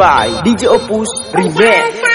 By DJ Opus Remix.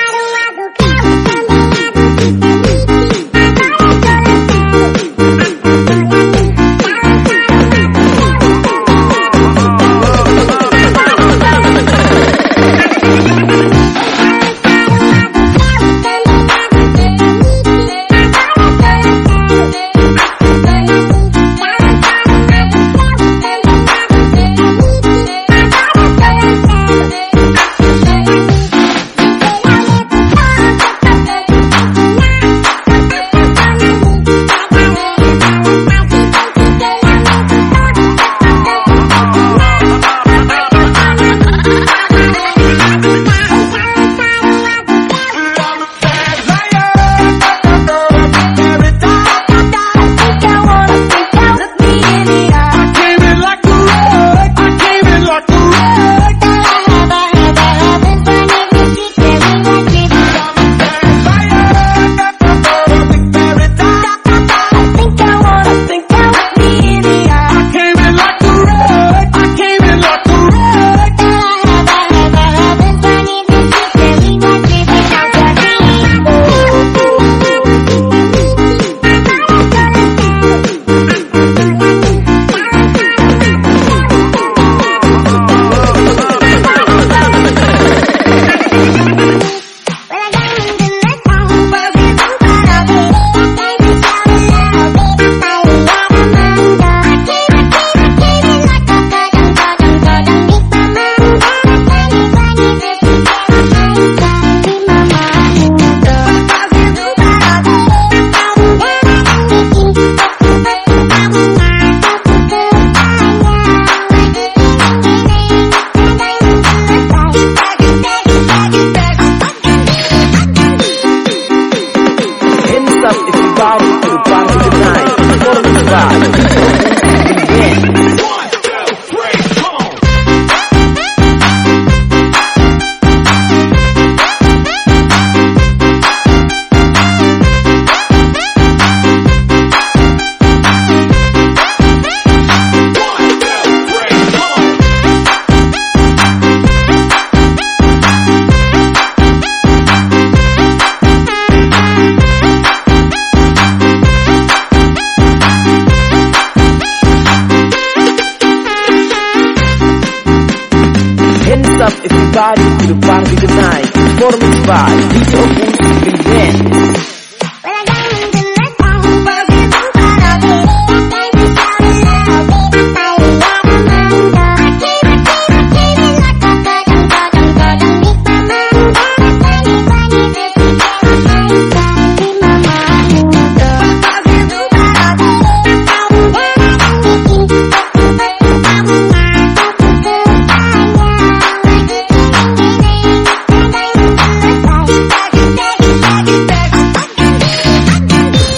Up everybody to the party tonight. Performance by DJ Opus Remix.